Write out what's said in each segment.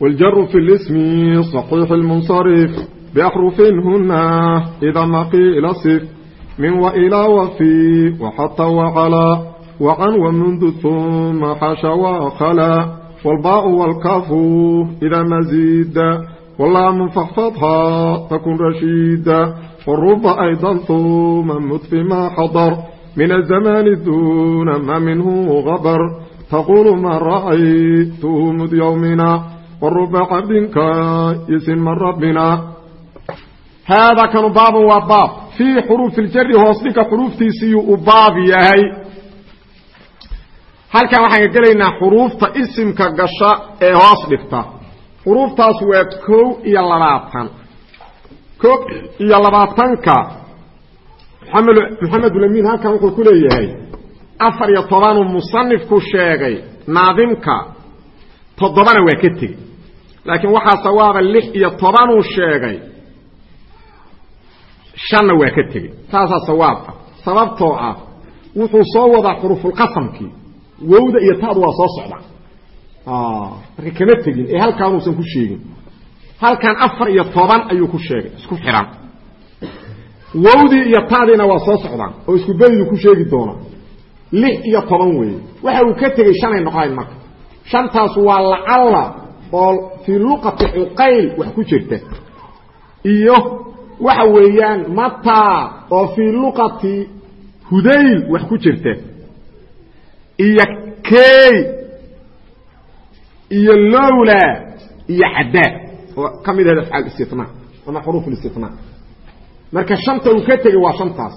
والجر في الاسم صحيح المنصرف بأحرف هنا إذا ما قيل صف من وإلى وفي وحتى وعلى وعن ومنذ ثم حش وخلا والباء والكاف إذا مزيد واللام فاحفظها تكن رشيدا والرب أيضا ثم مت ما حضر من الزمان دون ما منه غبر تقول ما رأيته مذ يومنا waruba cabdinkaaisin min rabbina haadaa kanu baabun waa baab fii xuruufi ljari hoos dhinka xuruuftiisiyuu u baab yahay halkan waxaan gelaynaa xuruufta isimka gasha ee hoos dhigta xuruuftaas waa kow iyo labaatan ko iyo labaatanka mamed maxamedulamin halkan wuxuu ku leeyahay afar iyo tobanuu musanifku sheegay naadimka toddobana waa ka tegey laakiin waxaa sawaaba lix iyo tobanuu sheegay shanna waa ka tegey taasaa sawaab ah. Sababtoo ah wuxuu soo wadaa xurufulqasamkii wowda iyo taadu waa soo socda marka kama tegin. Ee halkaanuusan ku sheegin. Halkan afar iyo toban ayuu ku sheegay. Isku xihan wowdii iyo taadiina waa soo socdaan oo isku beridu ku sheegi doona lix iyo toban weeye. Waxa uu ka tegey shanay noqonayn marka shantaas waa lacalla oo fii luqati cuqayl wax ku jirta. Iyo waxa weeyaan mataa oo fii luqati hudayl wax ku jirta. Iyo key iyo lowla iyo caddaa oo ka mid ahayd afcaal istinaa ama xuruuf listinaa marka shanta uu ka tegey waa shantaas.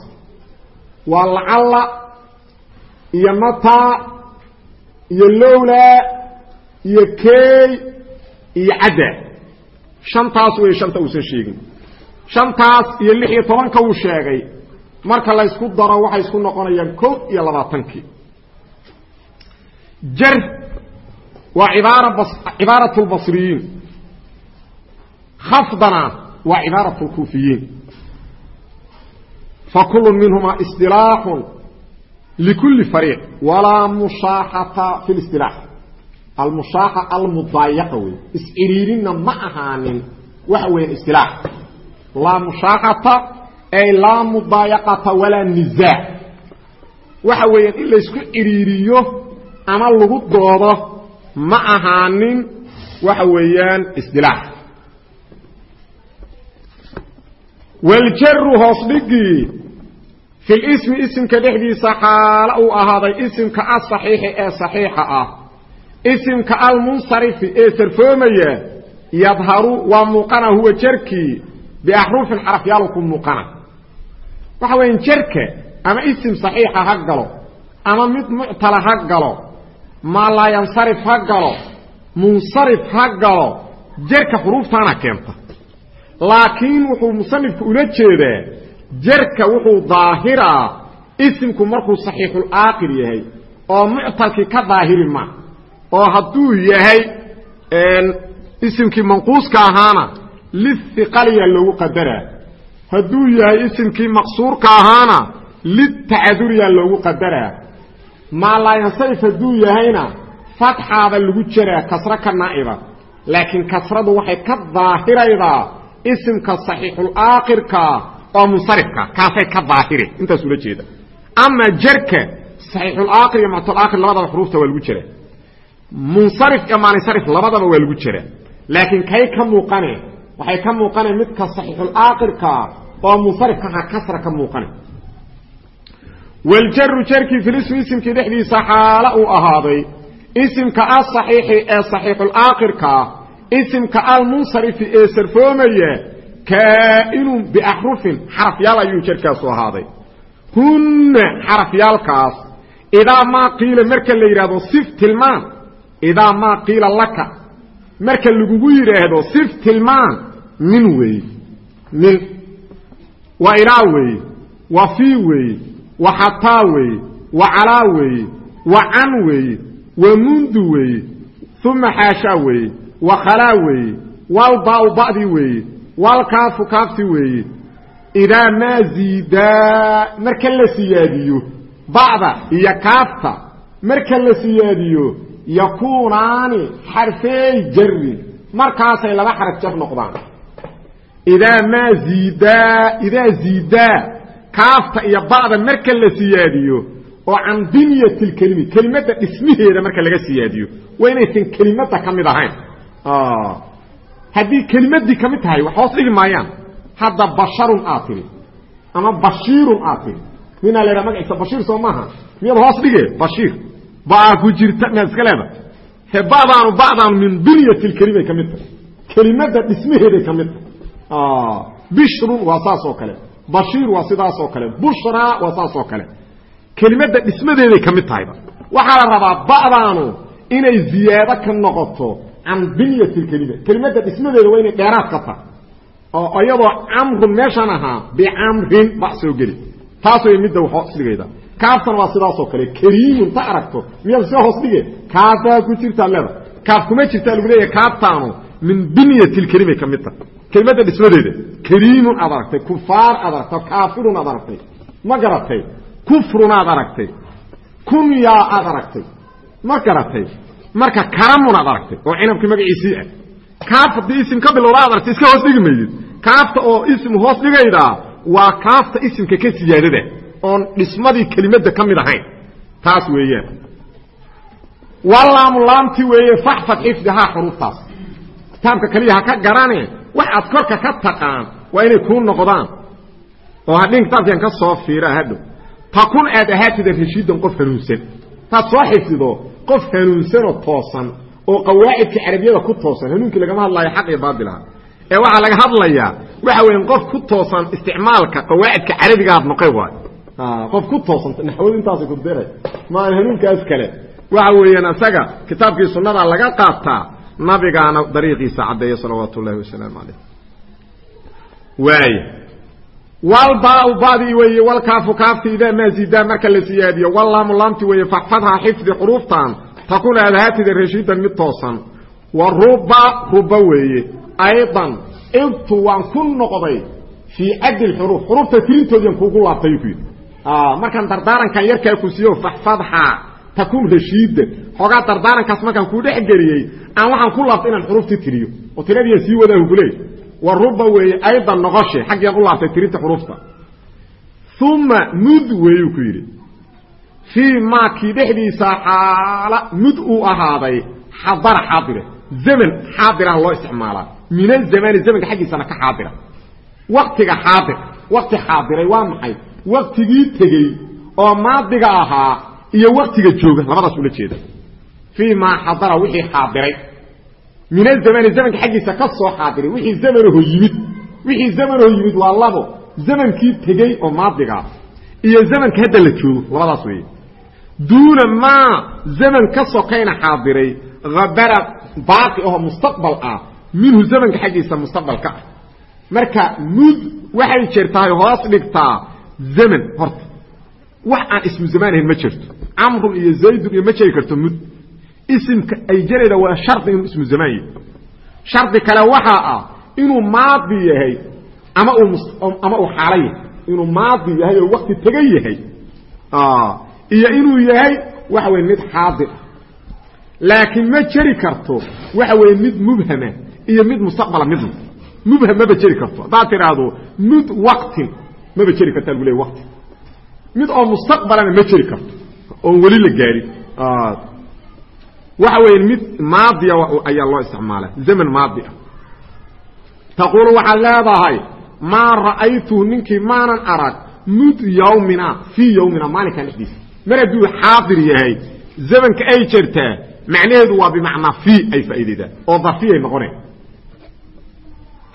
Waa lacalla iyo mataa iyo lowla iyo key iyo cadda. Shantaas wey shanta uusan sheegin. Shantaas iyo lix iyo tobanka uu sheegay. Marka la ysku daro waxay isku noqonayaan kow iyo labaatankii. Jar waa ibaara cibaarat lbasriyiin khafdana waa cibaarat lkuufiyiin fakulu minhuma isilaaxu likuli fariiq. Walaa mushaaxata fi lisilaax almushaaxa almudaayaqa wey isciriirinna ma ahaanin waxa weya isilaax laa mushaaxata ay laa mudaayaqata walaa nizaac waxa weeyaan in laysku ciriiriyo ama lagu doodo ma ahaanin waxa weeyaan isdilaax waljaru hoos dhigii fi lismi isimka dhexdiisa xaalo uu ahaaday isimka asaxiixi ee saxiixa ah isimka almunsarifi ee sarfoomaya yadharu waa muuqana huwa jarkii biaxruufin xarafyaalu ku muuqana. Waxa weya jarka ama isim saxiixa ha galo ama mid muctala ha galo maa laa yansarif ha galo munsarif ha galo jarka xuruuftaana keenta. Laakiin wuxuu musanifku ula jeedaa jarka wuxuu daahiraa isimku markuu saxiixulaaqil yahay oo muctalkii ka daahiri ma oo hadduu yahay isimkii manquuska ahaana lihiqaliyaa loogu qadaraa hadduu yahay isimkii maqsuurka ahaana litacaduriyaa loogu qadaraa maa laa hadduu yahayna fatxaaba lagu jaraa kasro ka naa'iba laakiin kasradu waxay ka daahiraydaa isimka saxiixulaaqirka oo munsarifka kaasay ka daahiri intaas ula jeeda. Ama jarka saxiixulaaqir iyo muctalaaqir labadaba xuruufta waa lagu jiraa munsarif iyo maaninsarif labadaba waa lagu jiraa. Laakiin kay ka muuqane? Waxay ka muuqaneen midka saxiixulaaqirka oo munsarifkaha kasra ka muuqane. Waljaru jarkii filismi isimkii dhexdiisa xaalo uu ahaaday. Isimka asaxiixi ee saxiixulaaqirka isimka almunsarifi ee sarfoomaya kaa'inun biaxrufin xarafyaal ayuu jarkaasu ahaaday. Hunna xarafyaalkaas idaa maa qiila marka la yidhaahdo sif tilmaan idaa maa qiila laka marka lagugu yidhaahdo sif tilmaan min weeye min wa ilaa weeye wa fii weeye wa xataa weeye wa calaa weeye wa can weeye wa mundu weeye uma xaashaa weeye wa khalaa weeye walbaau ba'dii weeye walkaafu kaafti weeye idaa maa ziidaa marka la siyaadiyo ba'da iyo kaafta marka la siyaadiyo yakuunaani xarfeey jarri. Markaasay laba xaraf jar noqdaan. Idaa maa ziidaa idaa ziidaa kaafta iyo ba'da marka la siyaadiyo oo can binyati lkelimi kelimadda dhismaheeda marka laga siyaadiyo waa inaysan kelimadda ka mid ahayn. Haddii kelimadii ka mid tahay wax hoos dhigi maayaan. Hadda basharun aad tidhi ama bashiirun aad tidhi ninaa la ydhaha magaciisa bashiir soo baa ku jirta miyaad iska leeda he badaanu badaanu min binyati lkelimay ka mid tahay. Kelimadda dhismaheeday ka mid tahay. Bishrun waa saas oo kale. Bashiir waa sidaas oo kale. Bushraa waa saas oo kale. Kelimadda dhismadeeday ka mid tahayba. Waxaa la rabaa ba'daanu inay ziyaado ka noqoto can binyati lkelima kelimadda dhismadeeda waa inay dheeraad ka tahay. Oo iyadoo camrun meeshaan ahaa bicamrin ba soo geli. Taas way midda hoos dhigayda kaaftan waa sidaasoo kale kariimun ta aragto miyaad soo hoos dhige kaaftaa ku jirtaa leeda kaaf kuma jirtaa lagu leeyahay kaaftaanu min binyati lkelimay ka mid tahay. Kelimadda dhismadeeda kariimun aad aragtay kufaar aad aragtay kaafirun aad aragtay. Ma garatay? Kufrun aad aragtay. Kunyaa aad aragtay. Ma garatay? Marka karamun aad aragtay oo cinabkii magaciisii ah. Kaaf haddii isim ka bilowda aad aragtay iska hoos dhigi maydid kaafta oo ism hoos dhigaydaa waa kaafta isimka ka siyaadada oon dhismadii kelimadda ka mid ahayn. Taas weeyaan walaamu laamti weeye faxfad xifdihaa xuruuftaas. Kitaabka keliya ha ka garane wax aad korka ka taqaan waa inay kuu noqdaan. Oo hadhin kitaabkan ka soo fiira hadhow takun aad ahaatida rashiidan qof hanuunsan. Taad soo xifdido qof hanuunsanoo toosan oo qawaacidka carabiyada ku toosan hanuunkii lagama hadlaayo xaq iyo baadilaha ee waxaa laga hadlayaa waxa weya qof ku toosan isticmaalka qawaacidka carabigaad noqay waay qof ku toosan naxwadu intaasa ku dara maan hanuunkaas kale. Waxa weeyaan isaga kitaabkii sunnadaa laga qaataa nabigaana dariiqiisa caddeeya salawaatu ullahi wasalaamu calayh waaya walbaau badii weeye walkaafu kaafti idaa maa zidaa marka la siyaadiyo wallaamu laamti weeye faxfadhaa xifdi xuruuftan takun aadahaatida rashiidan mid toosan. Wa ruba ruba weeye. Aydan ibtu waan ku noqday fii caddi lxuruuf xuruufta tirintoodiian kuugu laabtay markaan dardaarankan yarkaa ku siiyo faxfadhaa takun rashiidan xoogaa dardaarankaas markaan kuu dhex geliyey aan waxaan ku laabtay inaan xuruuftii tiriyo. Oo tiradiian sii wadaahu kuleey wa ruba weeye aydan noqoshe xaggian u laabtay tirinta xuruufta. Uma mud weeyuu ku yidhi. Fii maa kii dhexdiisa xaala mud uu ahaaday xadara xaadire. Zaman xaadiraha loo isticmaalaa. Min azamani zamanka xaggiisana ka xaadira. Waktiga xaadir wakti xaadiray waa maxay waktigii tegey oo maadiga ahaa iyo waktiga jooga labadaas ula jeeda fii maa xadara wixii xaadiray. Min azamani zamanka xaggiisa ka soo xaadiray. Wixii zamanaho yimid. Wixii zamanaho yimid waa labo. Zamankii tegey oo maadigaa iyo zamanka hadda la joogo labadaas weeye. Duuna maa zaman ka sokayna xaadiray habara baaqi ahoo mustaqbal ah. Minhu zamanka xaggiisa mustaqbalka ah. Marka mud waxay jirtahay hoos dhigtaa zaman horta. Wax aan ismu zamaanahayn ma jirto. Camrun iyo zaydun iyo ma jeri karto mud. Isimka ay jarayda waa shardi inuu ismu zamaan yahay. Shardi kale waxaa ah inuu maadi yahay ama ama uu xaalo yahay. Inuu maadi yahay oo wakti tegan yahay. Iyo inuu yahay waxa weye mid xaadir ah. Laakiin ma jeri karto waxa weeye mid mubhama iyo mid mustaqbala midna mubham maba jeri karto. Haddaad tidhaahdo mid waktin maba jeri kartaa lagu leey wakti mid oo mustaqbalana ma jeri karto oon weli la gaadhin waxa weeye mid maadiya ayaa loo isticmaala zaman maadi ah. Taquulu waxaad leedahay maa ra'aytuhu ninkii maanan arag mud yawmina fii yawmina maalinkan dhexdiisa mar hadduu xaadir yahay zamanka ay jirtaa macnaheedu waa bimacnaa fii ay faa'iidaydaa oo darfiyay noqoneen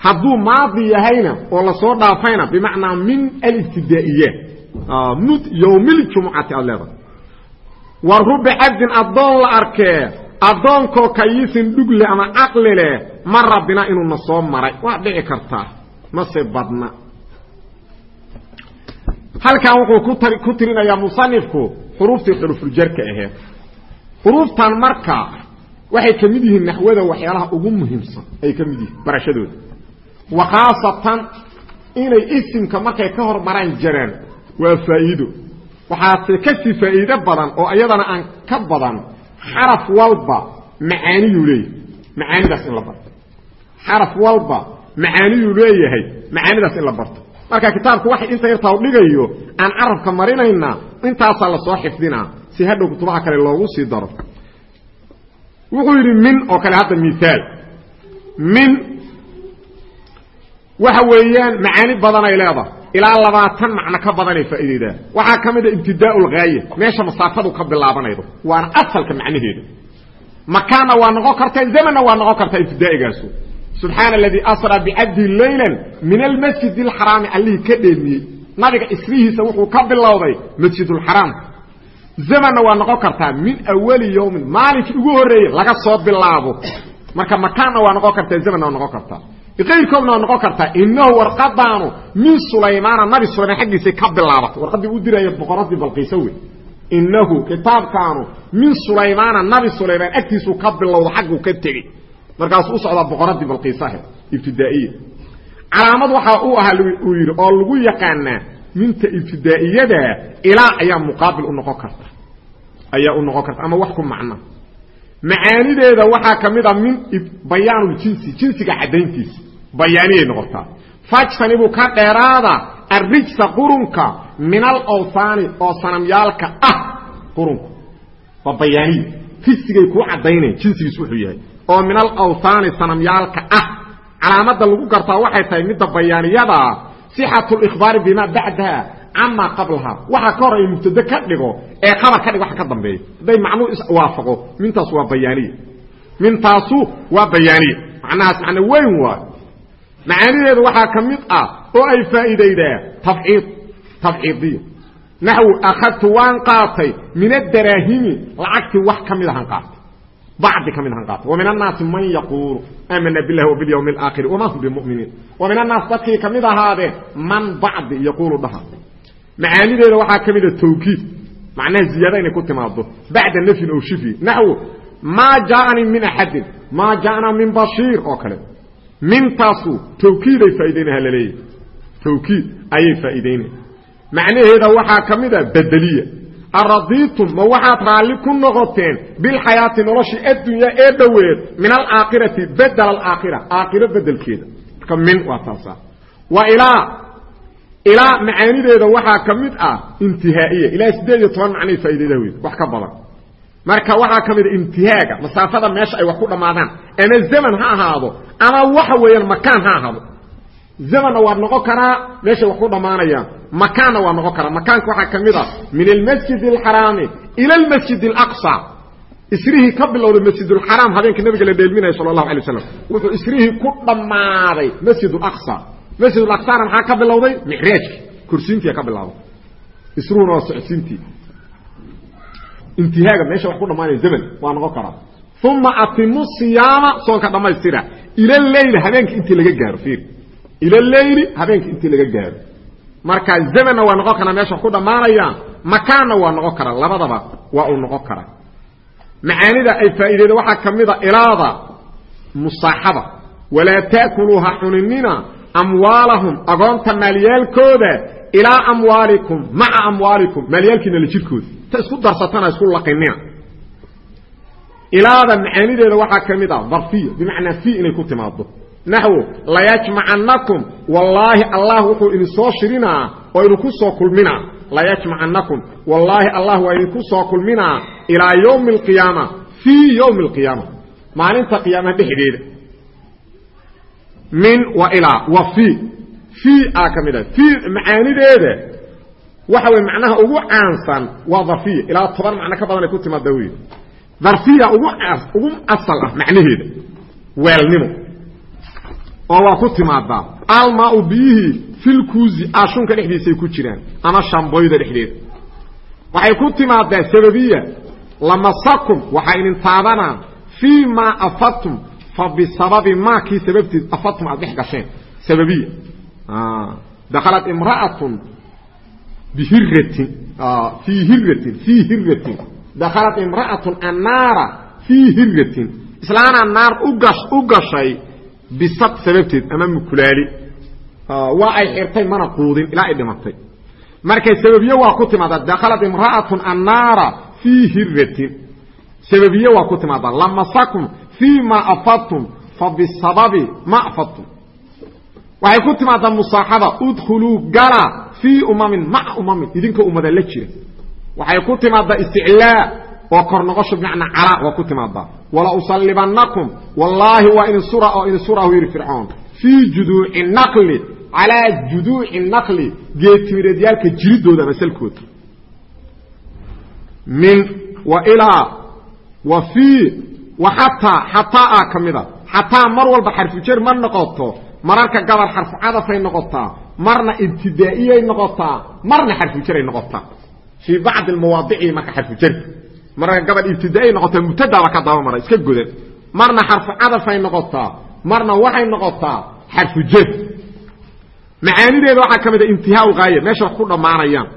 hadduu maadi yahayna oo la soo dhaafayna bimacnaa min alibtidaa'iya mud yowmiljumucati aad leedahay. Wa rubi cabdin addoon la arkee addoonkoo kayisin dhugle ama caqli leh ma rabbina inuuna soo maray. Waa dhici kartaa mase badna. Halkan wuxuu ku tirinayaa musanifku xuruuftii xurufuljarka aheed xuruuftan marka waxay ka mid yihiin naxwada waxyaalaha ugu muhiimsan ay ka mid yihiin barashadooda wa khaasatan inay isimka markay ka hormaraan jaraan waa faa'iido waxaase ka sii faa'iido badan oo iyadana aan ka badan xaraf walba macaaniyuu leeyahay macaanidaas in la barto xaraf walba macaaniyuu leeyahay macaanidaas in la barto marka kitaabku waxay inta yartaa dhigayo aan carabka marinaynaa intaasaa la soo xifdinaa si hadhow kutubaha kale loogu sii daro wuxuu yidhi min oo kale hadda miaal min waxa weeyaan macaani badanay leedahay. Ilaa labaatan macno ka badanay faa'iideydaa waxaa ka mid a ibtidaau lghaaya meesha masaafadu ka bilaabanaydo waana asalka macnaheeda makaanna waa noqon kartaa zamanna waa noqon kartaa ibtidaa'igaasu. Subxaana aladii asraa bicabdihi leylan min almasjid alxaraami allihii ka dheelmiyey nabiga isrihiisa wuxuu ka bilowday masjidulxaraam zamanna waa noqon kartaa min awali yowmin maalinkii ugu horreeyey laga soo bilaabo. Marka makaanna waa noqon kartaa zamanna waa noqon kartaa qayrkoodna waa noqon kartaa inahu warqadaanu min sulaymaana nabi sulaymaan xaggiisay ka bilaabatay warqaddii u diraya boqoradii balqiisa wey inahu kitaabkaanu min sulaymaana nabi sulaymaan agtiisuu ka bilowda xagguu ka tegey. Markaasuu u socdaa boqoradii balqiisahe ibtidaa'iya. Calaamad waxaa u ahaa uu yidhi oo lagu yaqaanaa minta ibtidaa'iyada ilaa ayaa muqaabil u noqon karta. Ayaa u noqon waxaa ka a min bayaanuljinsi jinsiga caddayntiisa bayaaniyay noqotaa fajtani buu ka dheeraada arrijsa qurunka min alawhaani oo sanamyaalka ah qurunka. Waa bayaaniya rijsigay kuu caddaynayan jinsigiis wuxuu yahay. Oo min alawhaani sanamyaalka ah. Calaamadda lagu gartaa waxay tahay midda bayaaniyadaa sixatu likhbaari bimaa bacdaha camaa qablaha. Waxa ka hor ay mubtado ka dhigo ee khabar ka dhig waxa ka dambeeya. Hadday macnuu iswaafaqo mintaas waa bayaaniya mintaasu waa bayaaniya macnahaas macno weyn waay macaanideedu waxaa ka mid ah oo ay faa'iidaydaa tafciid tafciidiya naxwu akhadtu waan qaatay min adaraahimi lacagtii wax ka mid ahan qaatay bacdi ka mid ahan qaatay. Wa min annaasi man yaquulu aamana billahi wa bilyawmi alaakhiri wamaa hum bimuminiin. Wa min annaas dadkii ka mid ahaadeen man bacdi yaquulu dhaha. Macaanideeda waxaa ka mid a tawkiid macnaha ziyaada inay ku timaado bacda nafyin ow shifyi naxwu maa jaaanii min axadin maa jaanaa min bashiir oo kale mintaasu tawkiiday faa'idaynaya laleeyahy tawkiid ayay faa'iidaynaya macnaheeda waxaa ka mid a bedeliya. Aradiitum ma waxaad raalli ku noqoteen bilxayaati noloshii addunya ee dhoweed min alaakhirati bedel alaakhira aakhiro bedelkeeda marka min waa taasa. Wa ilaa ilaa macaanideeda waxaa ka mid ah intihaa'iya. Ilaa siddeed iyo marka waxaa ka mid a intihaaga masaafada meesha ay wax ku dhammaadaan ama zaman ha ahaado ama waxa weeyaan makaan ha ahaado. Zamanna waa noqon karaa meeshay wax ku dhammaanayaan makaanna waa noqon karaa. Makaanka waxaa ka mid a min almasjid alxaraami ila almasjid alaqsa isrihii ka bilowday masjidulxaraam habeenka nabiga la dheelminaya sala allahu alay waslam wuxuu isrihii ku dhammaaday masjid alaqsa masjid alaqsana maxaa ka bilowday micraajki kursiintii ka bilaaday isruhuna waa socodsiintii intihaaga meesha wax ku dhammaanaya zaman waa noqon karaa uma atimu siyaama soonka dhammaystira. Ila leyl habeenka intii laga gaaro fiir ila leyli habeenka intii laga gaaro. Marka zamanna waa noqon karaa meesha wax ku dhammaanayaan makaanna waa noqon karaa labadaba waa uu noqon karaa macaanida ay faa'iideeda waxaa ka mid a ilaada musaaxaba walaa taakuluuha xuninina amwaalahum agoonta maalyaalkooda ilaa amwaalikum maca amwaalikum maalyaalkiina la jirkooda ta isku darsatana isku laqinina. Ilaada macaanideeda waxaa ka mid ah darfiya bimacnaa fi inay ku timaado naxwo layajmacannakum wallaahi allah wuxuu idin soo shirinaa oo idinku soo kulminaa. Layajmacannakum wallaahi allah waa idinku soo kulminaa ilaa yowmi alqiyaama fii yowmi alqiyaama maalinta qiyaamaha dhexdeeda. Min wa ilaa wa fii aa ka mid ah fii macaanideeda waxa weye macnaha ugu caansan waa darfiya ilaa toban macno ka badan ay ku timaada wey darfiya ugu ugu asal ah macnaheeda weelnimo. Oo waa ku timaadaa almaau biyihii filkuuzi aashunka dhexdiisay ku jiraan ama shamboyda dhexdeeda waxay ku timaadaa sababiya lamasakum waxaa idin taabanaa fii maa afadtum fa bisababi maa kii sababtiis afadtum aad dhex gasheen sababiya dakhalat imra'atun bihiratin fii hiratin fii hiratin dakhalat imra'atun annaara fii hiratin islaanaa naar u gashay bisad sababteed ama mukulaali waa ay xirtay mana quudin ilaa ay dhimatay marka sababiye waa ku timaada dakhalat imra'atun annaara fii hiratin sababiye waa ku timaada lamasakum fii ma afadtum fa bisababi ma afadtum waxay ku timaadaa musaaxaba udkhuluu gala fii umamin maca umamin idinka ummada la jira. Waxay ku timaadaa isticlaa oo kor noqosho bimacnaa calaa waa ku timaadaa. Wala usallibannakum wallaahi waa idin sura oo idin sura u yidhi fircoon. Fii juduuci naqli calaa juduuci naqli geetimireedyaalka jiridooda ama salkooda min wa ilaa wa fii wa xataa xataa a ka mida xataa mar walba xarfujer ma noqoto mararka gabal xarfu cadafay noqotaa marna ibtidaa'iyay noqotaa marna xarfujaray noqotaa. Fii bacdi mawaadici marka xarfujarka mararka gabal ibtidaa'iyay noqotaa mubtadaaba ka daba mara iska godan. Marna xarfu cadafay noqotaa marna waxay noqotaa xarfujar macaanideeda waxaa ka mid a intihaa haaya meesha wax ku dhammaanayaan.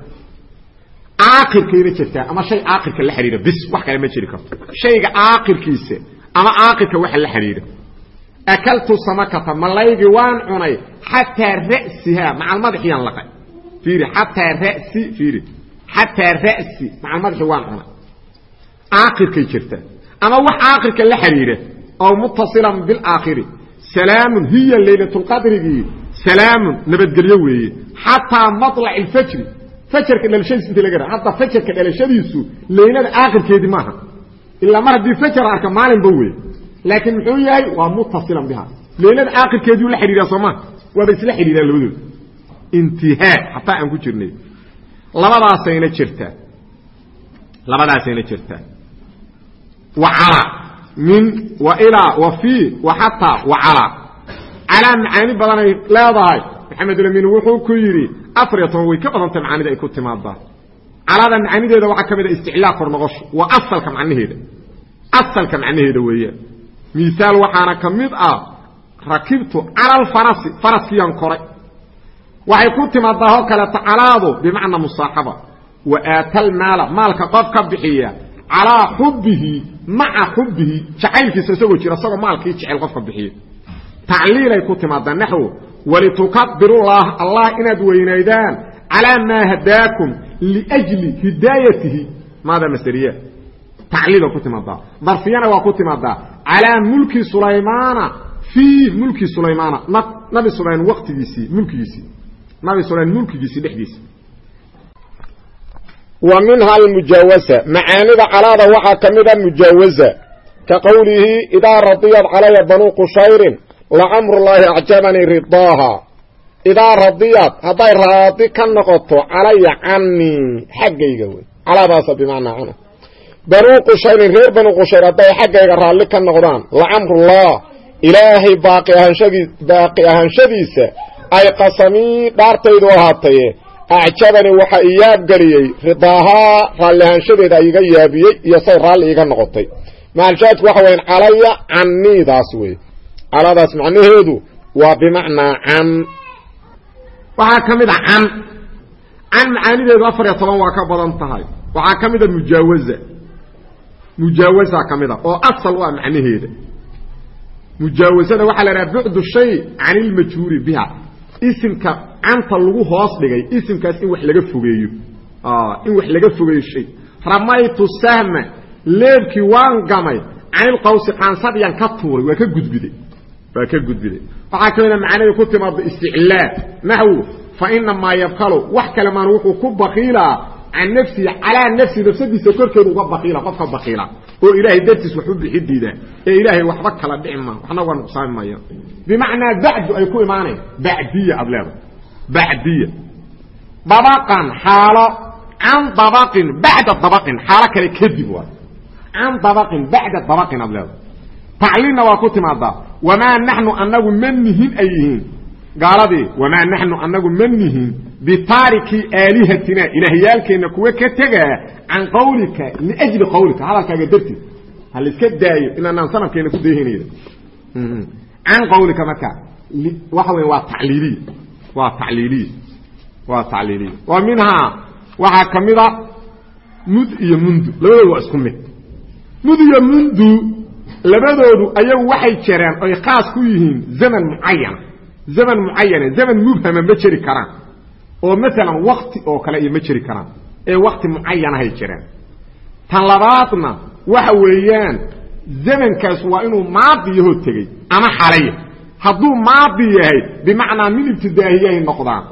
Aakirkayna jirtaa ama shay aakirka la xidhiira bis wax kale ma jiri karto. Shayga aakirkiisa ama aakirka waxa la xidhiira akaltu samakata malaygii waan cunay xataa ra'sihaa macal madaxiyaan laqay fiiri xataa ra'si fiiri xataa ra'si macal madaxi waan cunay aakirkay jirtaa ama wax aakirka la xidhiira oo muttasilan bilaakhiri salaamun hiya laylatulqadrigii salaamun nabadgelyo weeye xataa maطlac اlfajri fajarka dhalashadiisu inta laga hadda fajarka dhalashadiisu laylada aakhirkeedii maaha ilaa mar haddii fajar arka maalinba wey laakiin muxuu yahay waa muttasilan biha. Laylada aakhirkeediu la xidhiiraa soo maa waaba isla xidhiiraan labadooda intihaa hataa aan ku jirnay. Labadaasayna jirtaa labadaasayna jirtaa wa calaa min wa ilaa wa fii wa xataa wa calaa calaa macaani badanay leedahay. Maxamed ulamin wuxuu ku yidhi afar iyo toban way ka badantay macaanida ay ku timaadaa calaada macaanideeda waxaa ka mid a isticlaa kor noqosho waa asalka macnaheeda. Asalka macnaheeda weeyaan misaal waxaana ka mid ah rakibtu cala alfarasi faraskiyaan koray. Waxay ku timaadaa oo kaleeto calaadu bimacnaa musaaxaba. Wa aatal maala maalka qof ka bixiya calaa xubbihi maca xubbihi jacaylkiisa isagoo jira isagoo maalkii jecel qofka bixiya. Tacliilay ku timaadaa naxwo walitukabirullah allah inaad weynaydaan calaa maa hadaakum liajli hidaayatihi maada masriya tacliila ku timaadaa. Darfiyana waa ku timaadaa calaa mulki sulaymaana fii mulki sulaymaana nabi sulayman waqtigiisii mulkigiisii nabi sulayman mulkigiisii dhexdiisa. Wa minha almujaawasa macaanida calaada waxaa ka mid a mujaawaza ka qowlihi idaa radiyad calaya banuu qushayrin lacamrullaahi acjabanii ridaaha. Idaa radiyad hadday raadi ka noqoto calaya canii xaggayga wey calaadaasa bimacnaa cana banuu qushayrin reer banuu qushayr hadday xaggayga raalli ka noqdaan lacamrullah ilaahay baaqi ahaanshadii ahaanshadiisa ay qasamii dhaartaydu ahaataye acjabanii waxa i yaabgeliyey ridaahaa raalli ahaanshadeeda iga yaabiyey iyo say raalli iga noqotay. Maalshaadku waxa weyan calaya caniidaas wey caladaas macnaheedu waa bimacnaa can. Waxaa ka mid a can. Can macaanideedu afar iyo toban waa ka badan tahay. Waxaa ka mid a mujaawaza mujaawaza ka mid a oo asal u ah macnaheeda. Mujaawazada waxaa la idhaha bucdu shay can ilmajhuuri biha. Isimka canta lagu hoos dhigay isimkaas in wax laga fogeeyo. In wax laga fogeeyo shay. Ramaytu sahma leebkii waan gamay canilqawsi qaansadiyaan ka tuuray waa ka gudbiday. Waa ka gudbiday. Waxaa ka mida macaanida ku timaada isticlaa naxwu fa inamaa yabkalu wax kale maan wuxuu ku bakiilaa can nafsihi calaa nafsihi nafsadiisa korkeedu uga bakiila qofka bakiila oo ilaahay dartiis wax u bixi diida ee ilaahay waxba kala dhici maa waxna waa nuqsaami maya bimacnaa bacdu ay ku imaanayn bacdiya aad leedahay bacdiya dabaqan xaalo can dabaqin bacda dabaqin xaalo kale kadib waay can dabaqin bacda dabaqin aad leedahay tacliinna waa ku timaadaa wamaa naxnu anagu ma nihin ay yihiin gaaladii wamaa naxnu anagu ma nihin bitaariki aalihatina ilaahyaalkeenna kuwa ka tegaa can qawlika liajli qawlika hadalkaaga dartiis ha laiska daayo inaanaan sanadkeena ku dayhanayda can qawlika marka waxa wey waa taliiliy waa taliiliy waa tacliiliya wa minhaa waxaa ka mida mud iyo mundu labadoodu waa isku mid. Mud iyo mundu labadoodu ayagu waxay jereen oy khaas ku yihiin zaman mucayana zaman mucayana zaman mubhama ma jeri karaan. Oo maalan wakti oo kale iyo ma jeri karaan. Ee wakti mucayanahay jireen. Tan labaadna waxa weeyaan zamankaas waa inuu maadiyaho tegey ama xalaya hadduu maadi yahay bimacnaa min ibtidaahiyahay noqdaan.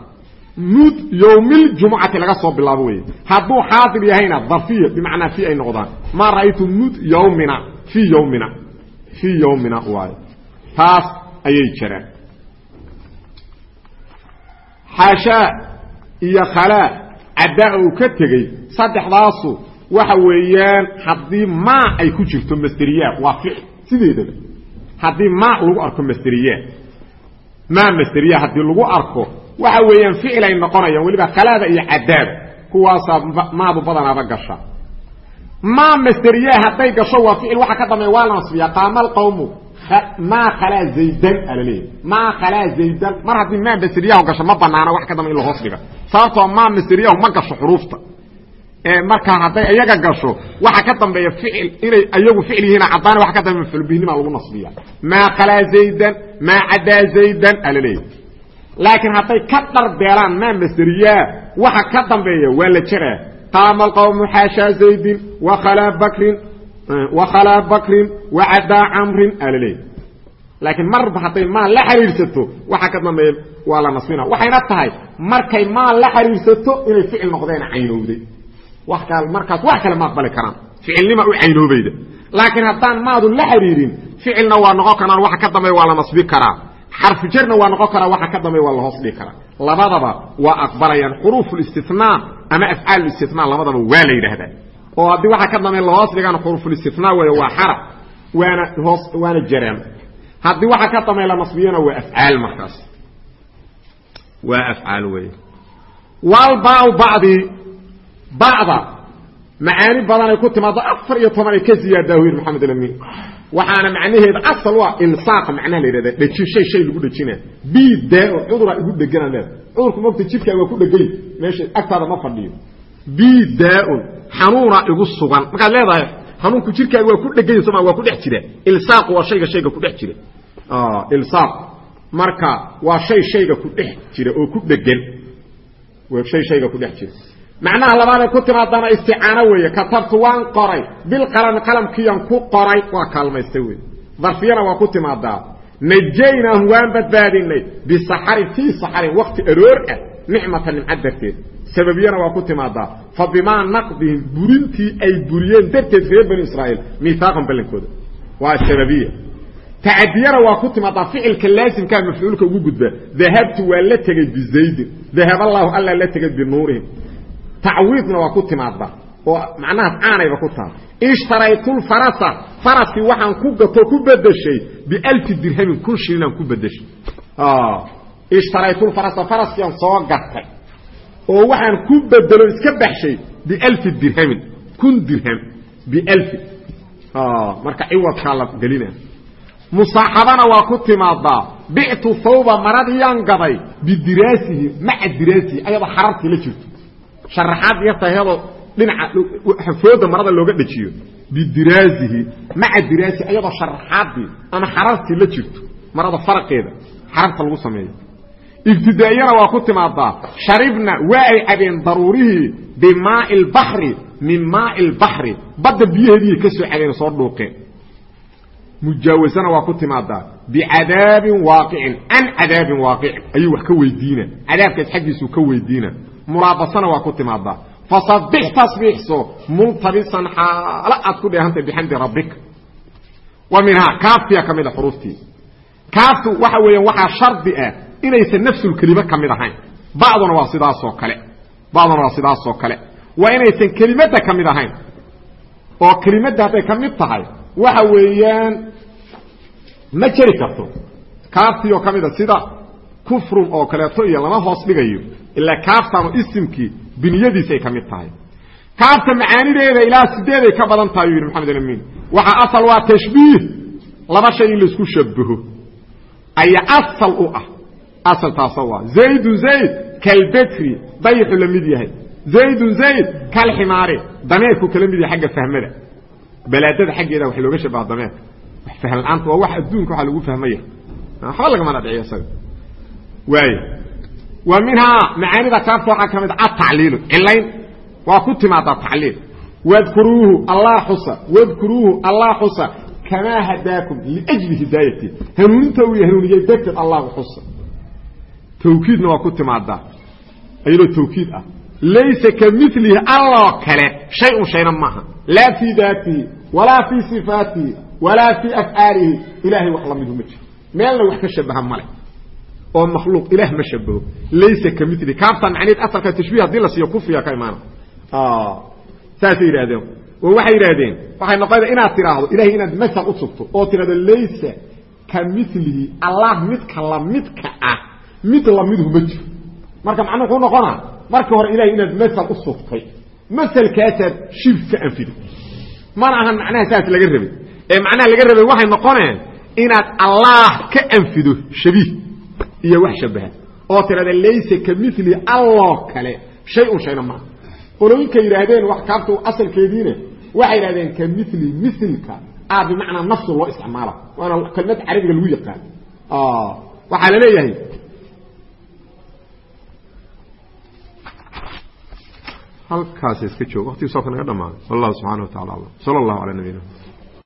Mud yowmiljumucati laga soo bilaabo wey hadduu xaadir yahayna darfiya bimacnaa fi ay noqdaan. Maa ra'aytu mud yowmina fii yowmina fii yowmina waayo taas ayay jireen xaashaa iyo khalaa caddaa uu ka tegey. Saddexdaasu waxa weeyaan haddii maa ay ku jirto masteriyaa waa ficil sideedaba. Haddii maa lagu arko masteriyaa maa masteriya haddii lagu arko waxa weeyaan ficil ay noqonayaan weliba khalaada iyo cadaaba kuwaasaa maadu badanaaba gasha maa masteriyaa hadday gasho waa ficil waxa ka dambeeya waa la nasbiyaa qaama alqawmu maa khalaa zaydan alaleeyahy maa khalaa zaydan mar haddii maa masteriyahu gasho ma banaana wax ka dambe in la hoos dhiga sababtoo maa masteriyahu ma gasho xuruufta markaa hadday iyaga gasho waxa ka dambeeya ficil inay iyagu ficil yihiin caddaana waxa ka dambeya mafulbihnima lagu nasbiya maa khalaa zaydan maa cadaa zaydan alaleeyahy laakiin hadday ka dharbeelaan maa masteriyaa waxa ka dambeeya waa la jeraa qaama alqawmu xaashaa zaydin wakhalaa bakrin wakhalaa bakrin wacadaa camrin alaleeyahy laakiin marba hadday maa la xiriirsato waxa ka dambeeya waa la nasbina. Waxayna tahay markay maa la xiriirsato inay ficil noqdeen caynowday wax kal markaas wax kale ma aqbali karaan. Ficilnima u caynoobayda laakiin haddaan maadu la xiriirin ficilna waa noqon karaan waxa ka dambeeya waa la nasbi karaa. Xarfu jarna waa noqon karaa waxa ka dambeeya waa la hoos dhigi karaa. Labadaba waa aqbalayaan xuruuf اlistinaa ama afcaal istinaa labadaba waa la yidhaahdaa oo haddii waxa ka dambeeya lahoos dhigaan xuruufulistinaa wey waa xaraf waana hoos waana jaraan haddii waxa ka dambeeya la nasbiyana waa afcaal markaas. Waa afcaal wey walbaa bacdi bacda macaani badanay ku timaado afar iyo toban ay ka ziyaadaa yir maxamed alamin waxaana macnaheeda asal u ah ilsaaqa macnaha la yidhahda dhejin shay shay lagu dhejina. Bidaa cudura igu dhegana leeda cudurku mogta jidkaa waa ku dhegay meesha agtaada ma fadhiyo bidaa-un xanuuna igu sugan. Markaad leedahay xanuunku jirkaaga waa ku dhegay soma waa ku dhex jira ilsaaqu waa shayga shayga ku dhex jira ilsaaq. Marka waa shay shayga ku dhex jira oo ku dhegan. Waa shay shayga ku dhex jira macnaha labaadee ku timaadana isticaano weeye. Katabtu waan qoray. Bilqalami qalamkiiyan ku qoray. Waa kaalmaystay wey darfiyana waa ku timaadaa. Najaynaahu waan badbaadinay bisaxarin fii saxarin wakti aroor ah nicmata nimcad darteed. Sababiyana waa ku timaadaa fa bimaa naqdihim burintii ay buriyeen darteed reer bani israa'iil miihaaqan ballankooda waa sababiya. Tacadiyana waa ku timaadaa ficilka laasimkaa mafcuulka ugu gudba. Dahabtu waa la tegey bizaydin dahab allahu alla la tegay binuurihim tacwiidna waa ku timaada oo macnahaas caanayba ku taha ishtaraytulfarasa faraskii waxaan ku gatoo ku bedeshay bialfi dirhamin kun shilinaan ku bedeshay ishtaraytulfarasa faraskiiaan soo gatay oo waxaan ku bedelo iska baxshay bialfi dirhamin kun dirham bialfi. Marka ciwadkaa la gelina. Musaaxabana waa ku timaadaa bictu thawba maradiyaan gaday bidiraasihi maca diraasihi ayadoo xarartii la jirto. Sharaxaad yarta ayadoo dhinaca xafooda marada looga dhajiyo bidiraazihi maca diraasihi ayadoo sharaxaadii ama xarartii la jirto marada faraqeeda xararta lagu sameeyo ibtidaa'iyana waa ku timaadaa. Sharibna waa ay cabeen daruurihii bimaai lbaxri min maai lbaxri badda biyaheediiay ka soo cabeen soo dhuuqeen. Mujaawasana waa ku timaadaa. Bicadaabin waaqicin can cadaabin waaqicin. Ayuu wax ka weydiina cadaabkaas xaggiisuu ka weydiina mulaabasana waa ku timaadaa. Fasabix tasbiixso multabisan xaalo aad ku dheehantay bixamdi rabbika wa minhaa kaaftiya ka mid a xuruuftii. Kaaftu waxa weeyaan waxaa shardi ah inaysan nafsulkelime ka mid ahayn. Bacduna waa sidaasoo kale. Bacduna waa sidaasoo kale. Waa inaysan kelimadda ka mid ahayn. Oo kelimadda hadday ka mid tahay waxa weeyaan ma jeri karto. Kaaftii oo ka mid a sida kufrun oo kaleeto iyo lama hoos dhigayo ilaa kaaftaanu isimkii biniyadiisay ka mid tahay. Kaafta macaanideeda ilaa sideeday ka badan tahay yuu yidhi maxamed alamin waxaa asal waa tashbiih. Laba shay in la isku shabaho ayaa asal u ah asal taasa waa zaydun zayd kalbetri dayxu la mid yahay. Zaydun zayd kalximaare dameerku kala mid yahay xagga fahmada. Balaadada xaggeeda wax looga shabaha dameerka wax fahm la'aanta waa wax adduunka waxaa lagu fahmaya. Waxba lagama dhadhiciyo isaga. Waay wa minhaa macaanida kaafta waxaa ka mid atacliilu cilayn waa ku timaadaa tacliil wadkuruuhu allah xusa wadkuruuhu allah xusa kamaa hadaakum liajli hidaayati. Hanuuninta uu hanuuniyey darteed allahu xusa tawkiidna waa ku timaadaa. Iyadoo tawkiid ah. Laysa ka milihi alloo kale shay un shayna maaha. Laa fii daatihi walaa fii sifaatihi walaa fii afcaalihi ilaahay wax lamidu ma jiro. Meelna wax ka shabaha male oo makhluuq ilaah ma shabaho laysa ka milihi kaaftan macneed asalka tashbiih haddii la siiyo kufriga ka imaana saasay yidhahdeen oo waxay yidhaahdeen waxay noqonaysa inaad tidhaahdo ilahay inaad masal u sugto oo tidhahdo laysa ka milihi allah midka lamidka ah mid lamiduhu ma jiro. Marka macnuu wuxuu noqonaa marka hore ilahay inaad masal u sugtay masalkaasaad shib ka anfiday mana ahan macnaha saas laga rabay. Ee macnaha laga rabay waxay noqoneen inaad allah ka anfido shabiih iyo wax shabaha oo tidhahda laysa ka milihi alloo kale shay un shayna maaha qolooyinka yidhaahdeen wax kaabta asalkeediina waxay yidhahdeen ka mili milka a bimacnaa nafsu loo isticmaala waana kelmad carabiga lagu yaqaan. Waxaa la leeyahay halkaas iska joog waqtigiis oo ka naga dhamaaday wallahu subxana wa tacala alam sala allahu ala nabiyina